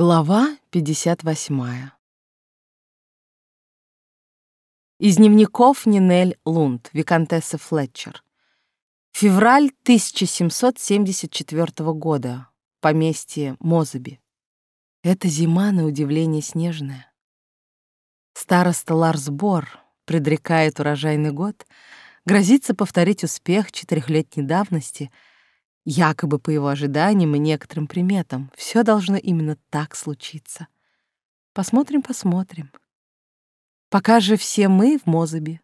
Глава 58. Из дневников Нинель Лунд, виконтесса Флетчер. Февраль 1774 года. Поместье Мозаби. Это зима, на удивление, снежная. Староста Ларс Бор предрекает урожайный год, грозится повторить успех четырехлетней давности — Якобы по его ожиданиям и некоторым приметам, все должно именно так случиться. Посмотрим, посмотрим. Пока же все мы в Мозабе.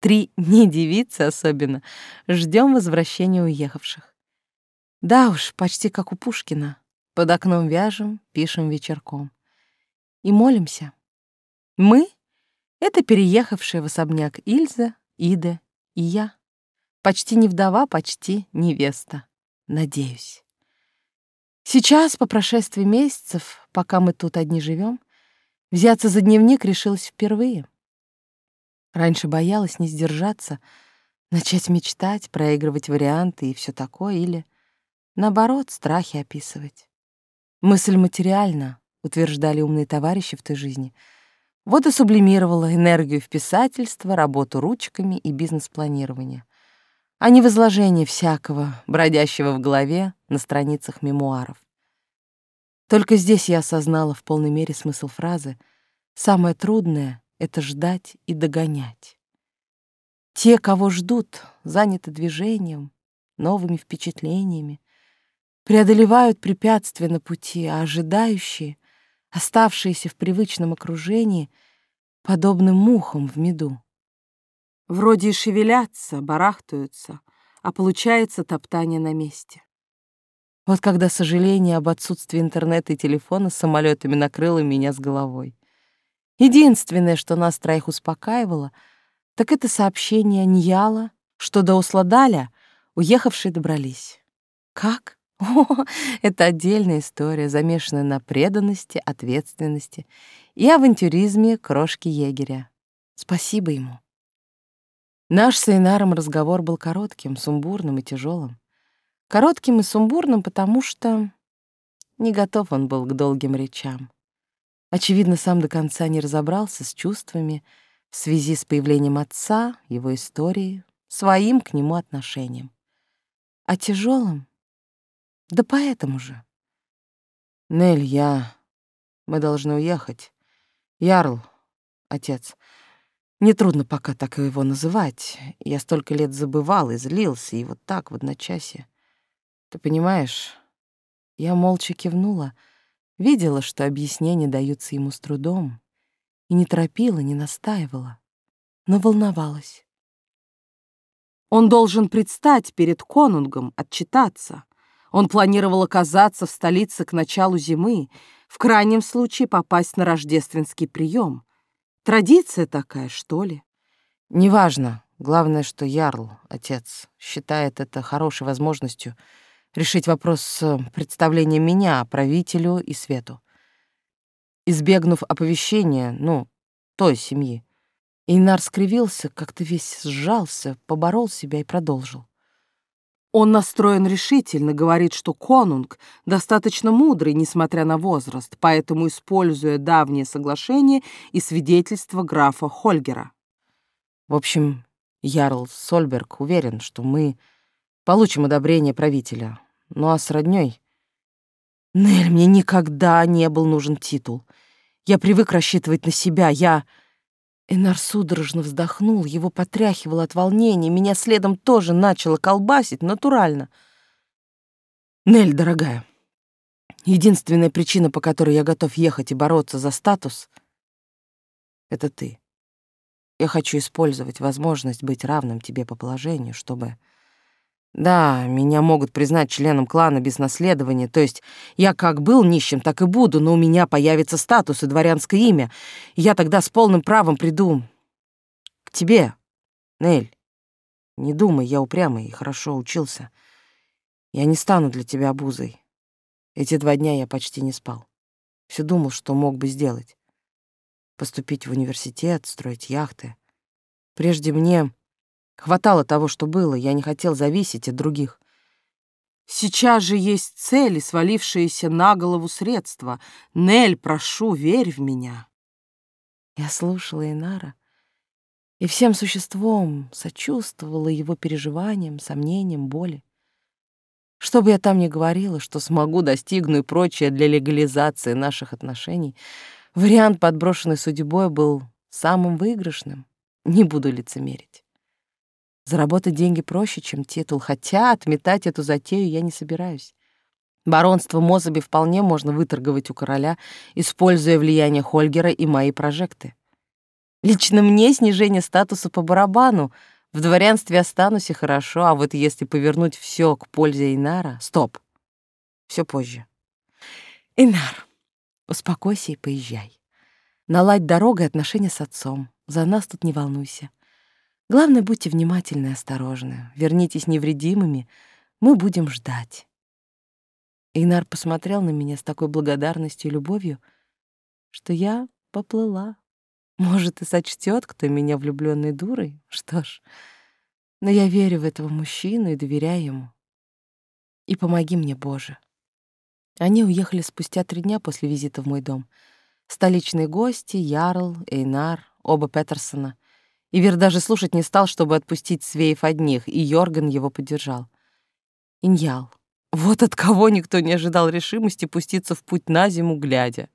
Три не девицы особенно. Ждем возвращения уехавших. Да уж, почти как у Пушкина. Под окном вяжем, пишем вечерком. И молимся. Мы — это переехавшие в особняк Ильза, Ида и я. Почти не вдова, почти невеста. Надеюсь. Сейчас, по прошествии месяцев, пока мы тут одни живем, взяться за дневник решилась впервые. Раньше боялась не сдержаться, начать мечтать, проигрывать варианты и все такое, или, наоборот, страхи описывать. Мысль материальна, утверждали умные товарищи в той жизни. Вот и сублимировала энергию в писательство, работу ручками и бизнес-планирование — а не в изложении всякого, бродящего в голове на страницах мемуаров. Только здесь я осознала в полной мере смысл фразы «Самое трудное — это ждать и догонять». Те, кого ждут, заняты движением, новыми впечатлениями, преодолевают препятствия на пути, а ожидающие, оставшиеся в привычном окружении, подобны мухам в меду. Вроде и шевелятся, барахтаются, а получается топтание на месте. Вот когда сожаление об отсутствии интернета и телефона с самолетами накрыло меня с головой. Единственное, что нас троих успокаивало, так это сообщение Ньяла, что до Усладаля уехавшие добрались. Как? О, это отдельная история, замешанная на преданности, ответственности и авантюризме крошки егеря. Спасибо ему. Наш с Эйнаром разговор был коротким, сумбурным и тяжелым. Коротким и сумбурным, потому что не готов он был к долгим речам. Очевидно, сам до конца не разобрался с чувствами в связи с появлением отца, его историей, своим к нему отношением. А тяжелым? Да поэтому же. Нель, я... Мы должны уехать. Ярл, отец, Нетрудно пока так его называть. Я столько лет забывал и злился, и вот так в одночасье. Ты понимаешь? Я молча кивнула, видела, что объяснения даются ему с трудом, и не торопила, не настаивала, но волновалась. Он должен предстать перед конунгом, отчитаться. Он планировал оказаться в столице к началу зимы, в крайнем случае попасть на рождественский прием. Традиция такая, что ли? Неважно. Главное, что Ярл, отец, считает это хорошей возможностью решить вопрос с представлением меня, правителю и свету. Избегнув оповещения, ну, той семьи, Инар скривился, как-то весь сжался, поборол себя и продолжил. Он настроен решительно, говорит, что конунг достаточно мудрый, несмотря на возраст, поэтому используя давнее соглашение и свидетельство графа Хольгера. В общем, Ярл Сольберг уверен, что мы получим одобрение правителя. Ну а с роднёй... Нель, мне никогда не был нужен титул. Я привык рассчитывать на себя, я... Энар судорожно вздохнул, его потряхивало от волнения, меня следом тоже начало колбасить натурально. «Нель, дорогая, единственная причина, по которой я готов ехать и бороться за статус, — это ты. Я хочу использовать возможность быть равным тебе по положению, чтобы... Да, меня могут признать членом клана без наследования, то есть я как был нищим, так и буду, но у меня появится статус и дворянское имя, и я тогда с полным правом приду к тебе, Нель. Не думай, я упрямый и хорошо учился. Я не стану для тебя обузой. Эти два дня я почти не спал. Все думал, что мог бы сделать. Поступить в университет, строить яхты. Прежде мне Хватало того, что было, я не хотел зависеть от других. Сейчас же есть цели, свалившиеся на голову средства. Нель, прошу, верь в меня. Я слушала Инара и всем существом сочувствовала его переживаниям, сомнениям, боли. Что бы я там ни говорила, что смогу, достигну прочее для легализации наших отношений, вариант, подброшенный судьбой, был самым выигрышным. Не буду лицемерить. Заработать деньги проще, чем титул, хотя отметать эту затею я не собираюсь. Баронство Мозаби вполне можно выторговать у короля, используя влияние Хольгера и мои прожекты. Лично мне снижение статуса по барабану. В дворянстве останусь и хорошо, а вот если повернуть все к пользе Инара... Стоп. Все позже. Инар, успокойся и поезжай. Наладь дорогой отношения с отцом. За нас тут не волнуйся. Главное, будьте внимательны и осторожны. Вернитесь невредимыми, мы будем ждать. Инар посмотрел на меня с такой благодарностью и любовью, что я поплыла. Может, и сочтет, кто меня влюбленной дурой? Что ж, но я верю в этого мужчину и доверяю ему. И помоги мне, Боже. Они уехали спустя три дня после визита в мой дом. Столичные гости, Ярл, Эйнар, оба Петерсона — Ивер даже слушать не стал, чтобы отпустить Свеев одних, и Йорган его поддержал. Иньял. Вот от кого никто не ожидал решимости пуститься в путь на зиму, глядя.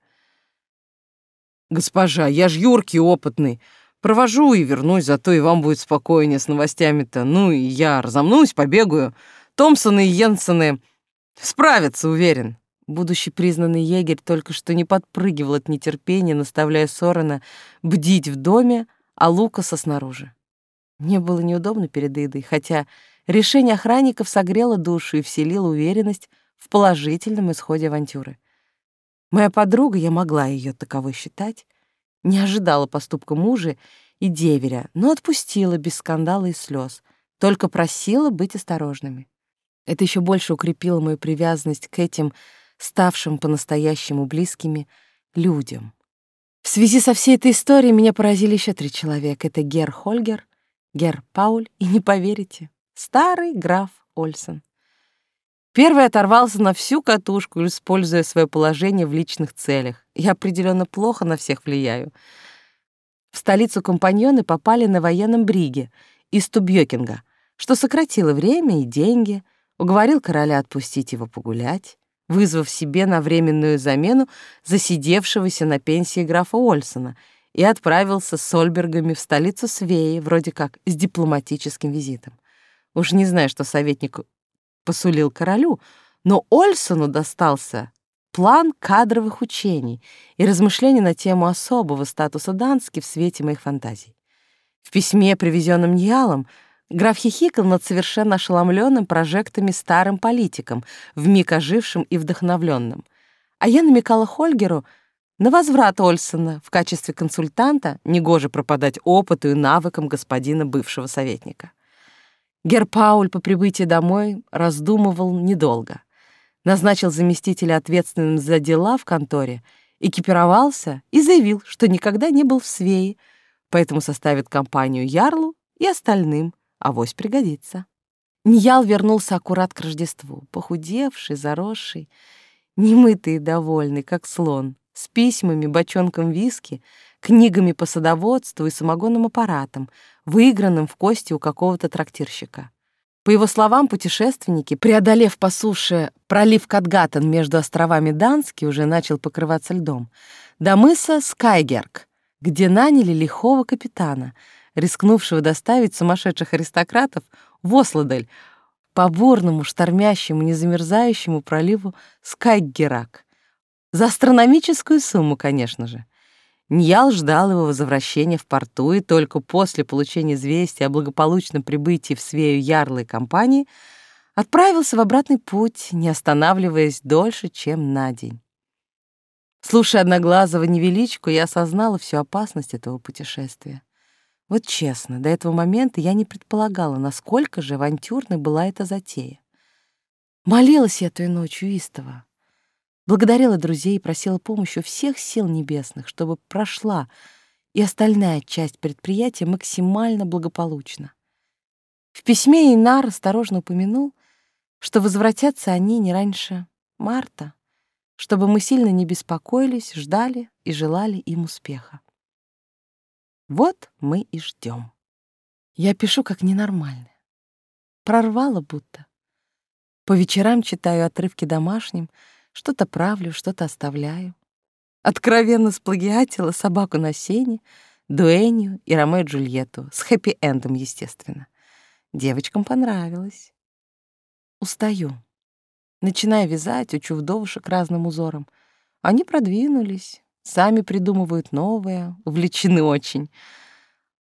«Госпожа, я ж юркий, опытный. Провожу и вернусь, зато и вам будет спокойнее с новостями-то. Ну, и я разомнусь, побегаю. Томпсоны и Йенсены справятся, уверен». Будущий признанный егерь только что не подпрыгивал от нетерпения, наставляя Сорена бдить в доме, а Лукаса снаружи. Мне было неудобно перед Идой, хотя решение охранников согрело душу и вселило уверенность в положительном исходе авантюры. Моя подруга, я могла ее таковой считать, не ожидала поступка мужа и деверя, но отпустила без скандала и слез, только просила быть осторожными. Это еще больше укрепило мою привязанность к этим, ставшим по-настоящему близкими, людям. В связи со всей этой историей меня поразили еще три человека. Это Гер Хольгер, Гер Пауль и, не поверите, старый граф Ольсен. Первый оторвался на всю катушку, используя свое положение в личных целях. Я определенно плохо на всех влияю. В столицу компаньоны попали на военном бриге из Тубьёкинга, что сократило время и деньги, уговорил короля отпустить его погулять вызвав себе на временную замену засидевшегося на пенсии графа Ольсона, и отправился с Сольбергами в столицу Свеи, вроде как с дипломатическим визитом. Уж не знаю, что советник посулил королю, но Ольсону достался план кадровых учений и размышления на тему особого статуса Дански в свете моих фантазий. В письме, привезенном Ниалом, Граф хихикал над совершенно ошеломленным прожектами старым политиком, вмиг ожившим и вдохновленным. А я намекала Хольгеру на возврат Ольсона в качестве консультанта, негоже пропадать опыту и навыкам господина бывшего советника. Гер Пауль по прибытии домой раздумывал недолго. Назначил заместителя ответственным за дела в конторе, экипировался и заявил, что никогда не был в Свее, поэтому составит компанию Ярлу и остальным — авось пригодится. Ньял вернулся аккурат к Рождеству, похудевший, заросший, немытый и довольный, как слон, с письмами, бочонком виски, книгами по садоводству и самогонным аппаратом, выигранным в кости у какого-то трактирщика. По его словам, путешественники, преодолев по суше пролив Катгатан между островами Дански, уже начал покрываться льдом, до мыса Скайгерк, где наняли лихого капитана — рискнувшего доставить сумасшедших аристократов в Ослодель по бурному, штормящему, незамерзающему проливу Скайгерак. За астрономическую сумму, конечно же. Ньял ждал его возвращения в порту, и только после получения известия о благополучном прибытии в Свею Ярлой компании отправился в обратный путь, не останавливаясь дольше, чем на день. Слушая Одноглазого невеличку, я осознала всю опасность этого путешествия. Вот честно, до этого момента я не предполагала, насколько же авантюрной была эта затея. Молилась я той ночью истово. Благодарила друзей и просила помощи у всех сил небесных, чтобы прошла и остальная часть предприятия максимально благополучно. В письме Инар осторожно упомянул, что возвратятся они не раньше марта, чтобы мы сильно не беспокоились, ждали и желали им успеха. Вот мы и ждем. Я пишу как ненормальная. Прорвала будто. По вечерам читаю отрывки домашним, что-то правлю, что-то оставляю. Откровенно сплагиатила собаку на сене, Дуэнью и Ромео и Джульетту, с хэппи-эндом, естественно. Девочкам понравилось. Устаю. Начинаю вязать, учу вдовушек разным узорам. Они продвинулись, сами придумывают новое, увлечены очень.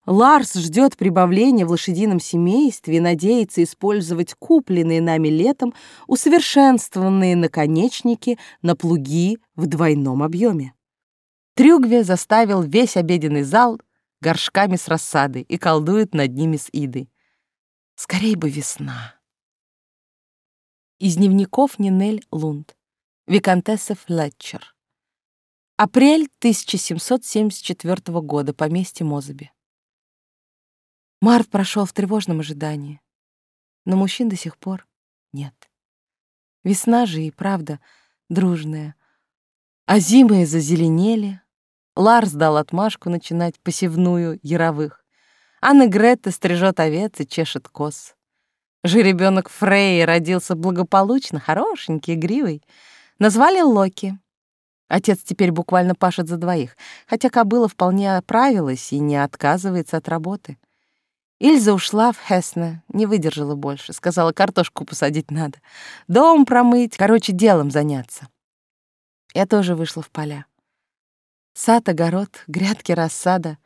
Ларс ждет прибавления в лошадином семействе и надеется использовать купленные нами летом усовершенствованные наконечники на плуги в двойном объеме. Трюгве заставил весь обеденный зал горшками с рассадой и колдует над ними с Идой. Скорей бы весна. Из дневников Нинель Лунд. Викантесса Флетчер. Апрель 1774 года. Поместье Мозаби. Март прошел в тревожном ожидании, но мужчин до сих пор нет. Весна же и правда дружная, а зимы зазеленели. Ларс дал отмашку начинать посевную яровых. Анна Гретта стрижет овец и чешет коз. Жеребенок Фрей родился благополучно, хорошенький, игривый. Назвали Локи. Отец теперь буквально пашет за двоих, хотя кобыла вполне оправилась и не отказывается от работы. Ильза ушла в Хесне, не выдержала больше. Сказала, картошку посадить надо. Дом промыть, короче, делом заняться. Я тоже вышла в поля. Сад, огород, грядки, рассада.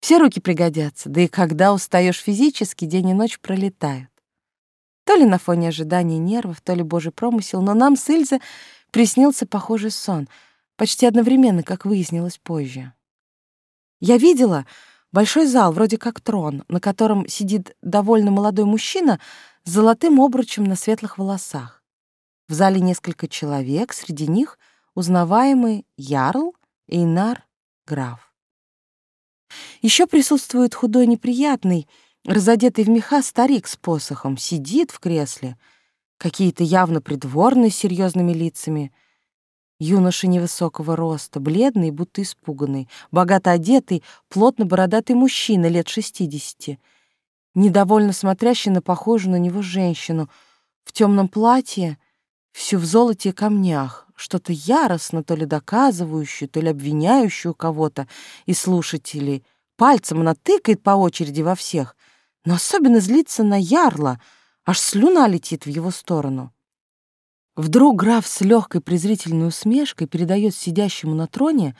Все руки пригодятся, да и когда устаешь физически, день и ночь пролетают. То ли на фоне ожидания нервов, то ли божий промысел, но нам с Ильзой приснился похожий сон, почти одновременно, как выяснилось позже. Я видела, Большой зал, вроде как трон, на котором сидит довольно молодой мужчина с золотым обручем на светлых волосах. В зале несколько человек, среди них узнаваемый Ярл Эйнар Граф. Еще присутствует худой неприятный, разодетый в меха старик с посохом, сидит в кресле, какие-то явно придворные с серьезными лицами — Юноша невысокого роста, бледный, будто испуганный, богато одетый, плотно бородатый мужчина лет шестидесяти, недовольно смотрящий на похожую на него женщину в темном платье, всю в золоте и камнях, что-то яростно то ли доказывающее, то ли обвиняющее кого-то из слушателей. Пальцем она тыкает по очереди во всех, но особенно злится на ярла, аж слюна летит в его сторону. Вдруг граф с легкой презрительной усмешкой передает сидящему на троне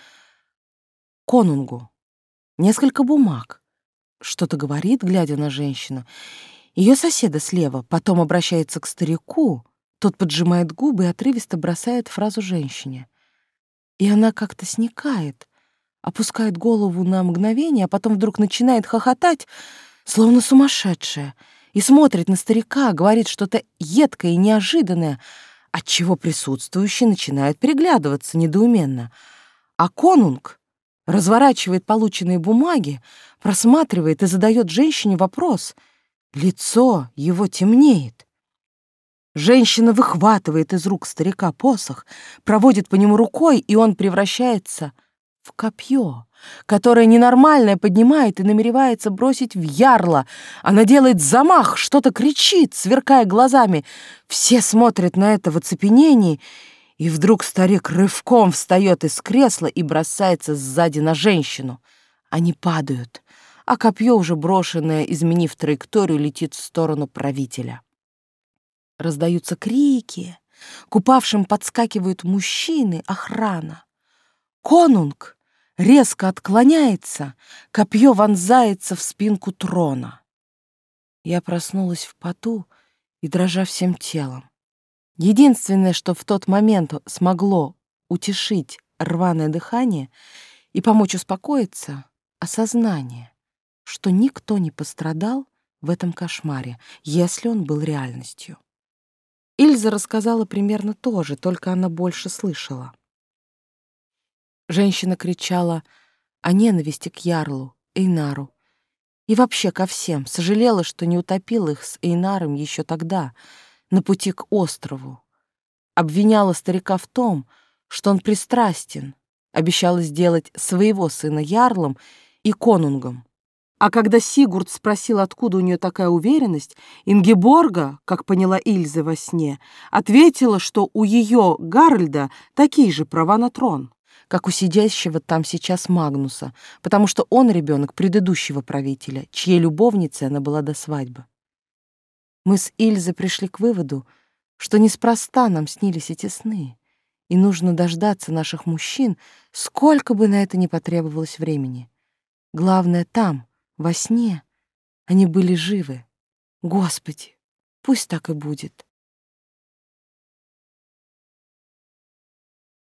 конунгу несколько бумаг. Что-то говорит, глядя на женщину. Ее соседа слева потом обращается к старику, тот поджимает губы и отрывисто бросает фразу женщине. И она как-то сникает, опускает голову на мгновение, а потом вдруг начинает хохотать, словно сумасшедшая, и смотрит на старика, говорит что-то едкое и неожиданное — отчего присутствующие начинают переглядываться недоуменно. А конунг разворачивает полученные бумаги, просматривает и задает женщине вопрос. Лицо его темнеет. Женщина выхватывает из рук старика посох, проводит по нему рукой, и он превращается в копье, которое ненормальное поднимает и намеревается бросить в ярло. Она делает замах, что-то кричит, сверкая глазами. Все смотрят на это в оцепенении, и вдруг старик рывком встает из кресла и бросается сзади на женщину. Они падают, а копье, уже брошенное, изменив траекторию, летит в сторону правителя. Раздаются крики, купавшим подскакивают мужчины, охрана. Конунг резко отклоняется, копье вонзается в спинку трона. Я проснулась в поту и дрожа всем телом. Единственное, что в тот момент смогло утешить рваное дыхание и помочь успокоиться — осознание, что никто не пострадал в этом кошмаре, если он был реальностью. Ильза рассказала примерно то же, только она больше слышала. Женщина кричала о ненависти к Ярлу, Эйнару и вообще ко всем, сожалела, что не утопила их с Эйнаром еще тогда, на пути к острову. Обвиняла старика в том, что он пристрастен, обещала сделать своего сына ярлом и конунгом. А когда Сигурд спросил, откуда у нее такая уверенность, Ингеборга, как поняла Ильза во сне, ответила, что у ее Гарольда такие же права на трон, как у сидящего там сейчас Магнуса, потому что он ребенок предыдущего правителя, чьей любовницей она была до свадьбы. Мы с Ильзой пришли к выводу, что неспроста нам снились эти сны, и нужно дождаться наших мужчин, сколько бы на это ни потребовалось времени. Главное, там, во сне, они были живы. Господи, пусть так и будет.